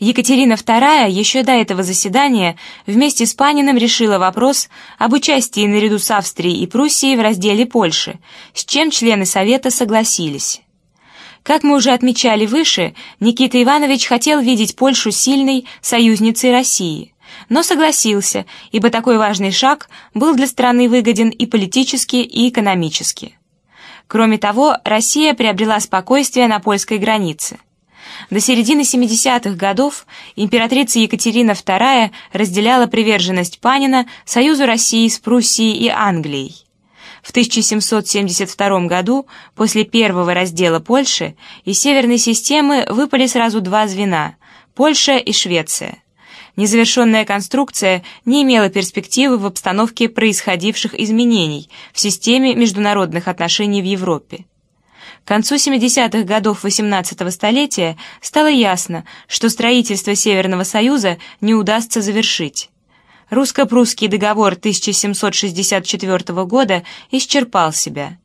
Екатерина II еще до этого заседания вместе с Паниным решила вопрос об участии наряду с Австрией и Пруссией в разделе Польши, с чем члены Совета согласились. Как мы уже отмечали выше, Никита Иванович хотел видеть Польшу сильной союзницей России, но согласился, ибо такой важный шаг был для страны выгоден и политически, и экономически. Кроме того, Россия приобрела спокойствие на польской границе – до середины 70-х годов императрица Екатерина II разделяла приверженность Панина Союзу России с Пруссией и Англией. В 1772 году, после первого раздела Польши, из северной системы выпали сразу два звена – Польша и Швеция. Незавершенная конструкция не имела перспективы в обстановке происходивших изменений в системе международных отношений в Европе. К концу 70-х годов XVIII столетия стало ясно, что строительство Северного Союза не удастся завершить. Русско-прусский договор 1764 года исчерпал себя.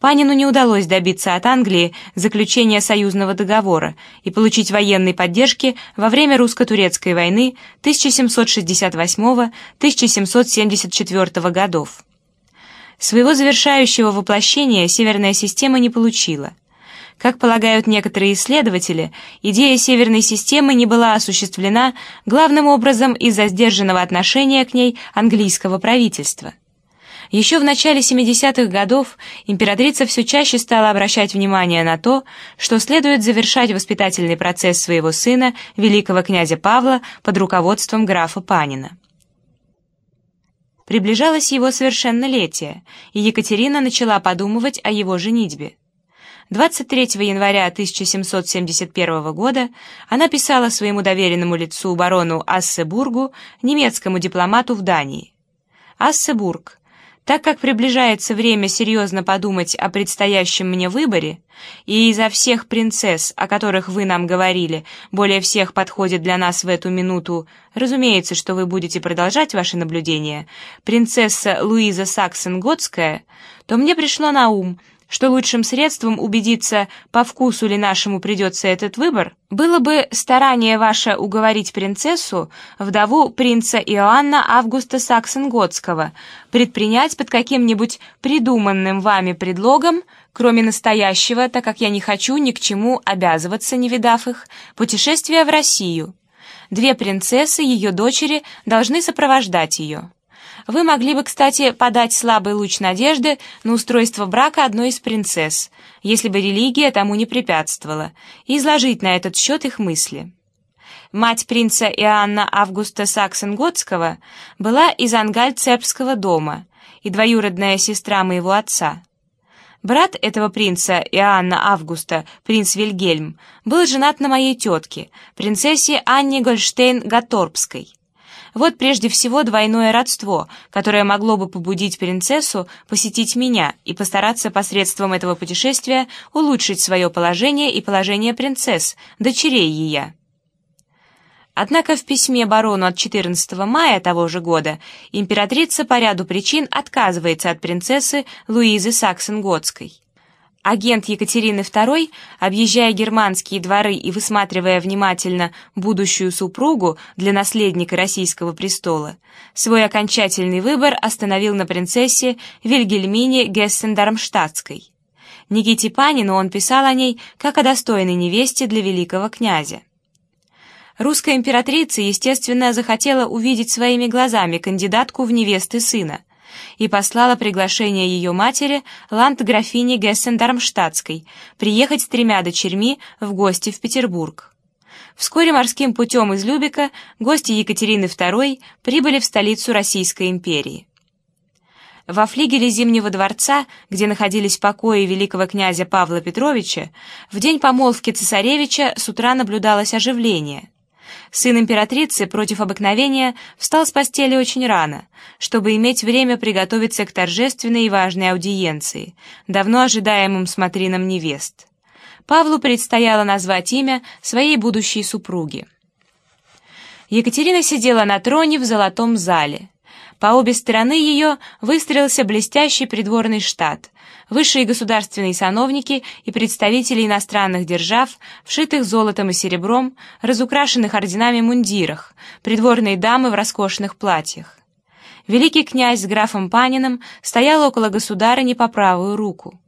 Панину не удалось добиться от Англии заключения союзного договора и получить военной поддержки во время русско-турецкой войны 1768-1774 годов. Своего завершающего воплощения северная система не получила. Как полагают некоторые исследователи, идея северной системы не была осуществлена главным образом из-за сдержанного отношения к ней английского правительства. Еще в начале 70-х годов императрица все чаще стала обращать внимание на то, что следует завершать воспитательный процесс своего сына, великого князя Павла, под руководством графа Панина. Приближалось его совершеннолетие, и Екатерина начала подумывать о его женитьбе. 23 января 1771 года она писала своему доверенному лицу барону Ассебургу, немецкому дипломату в Дании. Ассебург, так как приближается время серьезно подумать о предстоящем мне выборе, и изо всех принцесс, о которых вы нам говорили, более всех подходит для нас в эту минуту, разумеется, что вы будете продолжать ваши наблюдения, принцесса Луиза Саксен-Готская, то мне пришло на ум, что лучшим средством убедиться, по вкусу ли нашему придется этот выбор, было бы старание ваше уговорить принцессу, вдову принца Иоанна Августа Саксен-Готского, предпринять под каким-нибудь придуманным вами предлогом, кроме настоящего, так как я не хочу ни к чему обязываться, не видав их, путешествие в Россию. Две принцессы, ее дочери, должны сопровождать ее. Вы могли бы, кстати, подать слабый луч надежды на устройство брака одной из принцесс, если бы религия тому не препятствовала, и изложить на этот счет их мысли. Мать принца Иоанна Августа Саксен-Готского была из Ангальцепского дома и двоюродная сестра моего отца. Брат этого принца, Иоанна Августа, принц Вильгельм, был женат на моей тетке, принцессе Анне Гольштейн-Гаторбской. Вот прежде всего двойное родство, которое могло бы побудить принцессу посетить меня и постараться посредством этого путешествия улучшить свое положение и положение принцесс, дочерей ее. Однако в письме барону от 14 мая того же года императрица по ряду причин отказывается от принцессы Луизы Саксен-Готской. Агент Екатерины II, объезжая германские дворы и высматривая внимательно будущую супругу для наследника российского престола, свой окончательный выбор остановил на принцессе Вильгельмине Гессен-Дармштадтской. Никите Панину он писал о ней как о достойной невесте для великого князя. Русская императрица, естественно, захотела увидеть своими глазами кандидатку в невесты сына, и послала приглашение ее матери, ландграфине Гессен-Дармштадтской, приехать с тремя дочерьми в гости в Петербург. Вскоре морским путем из Любека гости Екатерины II прибыли в столицу Российской империи. Во флигеле Зимнего дворца, где находились покои великого князя Павла Петровича, в день помолвки цесаревича с утра наблюдалось оживление – сын императрицы против обыкновения встал с постели очень рано, чтобы иметь время приготовиться к торжественной и важной аудиенции, давно ожидаемым смотринам невест. Павлу предстояло назвать имя своей будущей супруги. Екатерина сидела на троне в золотом зале. По обе стороны ее выстроился блестящий придворный штат. Высшие государственные сановники и представители иностранных держав, вшитых золотом и серебром, разукрашенных орденами мундирах, придворные дамы в роскошных платьях. Великий князь с графом Паниным стоял около государыни по правую руку.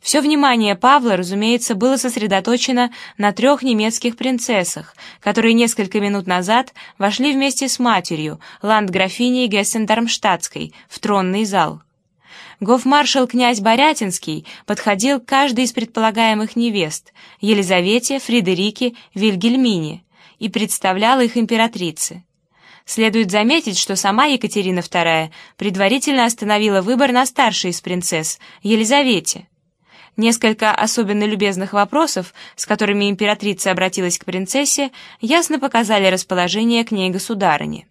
Все внимание Павла, разумеется, было сосредоточено на трех немецких принцессах, которые несколько минут назад вошли вместе с матерью, ландграфиней Гессен-Дармштадтской, в тронный зал. Гофмаршал князь Борятинский подходил к каждой из предполагаемых невест, Елизавете, Фридерике, Вильгельмине, и представлял их императрице. Следует заметить, что сама Екатерина II предварительно остановила выбор на старшей из принцесс, Елизавете. Несколько особенно любезных вопросов, с которыми императрица обратилась к принцессе, ясно показали расположение к ней государыни.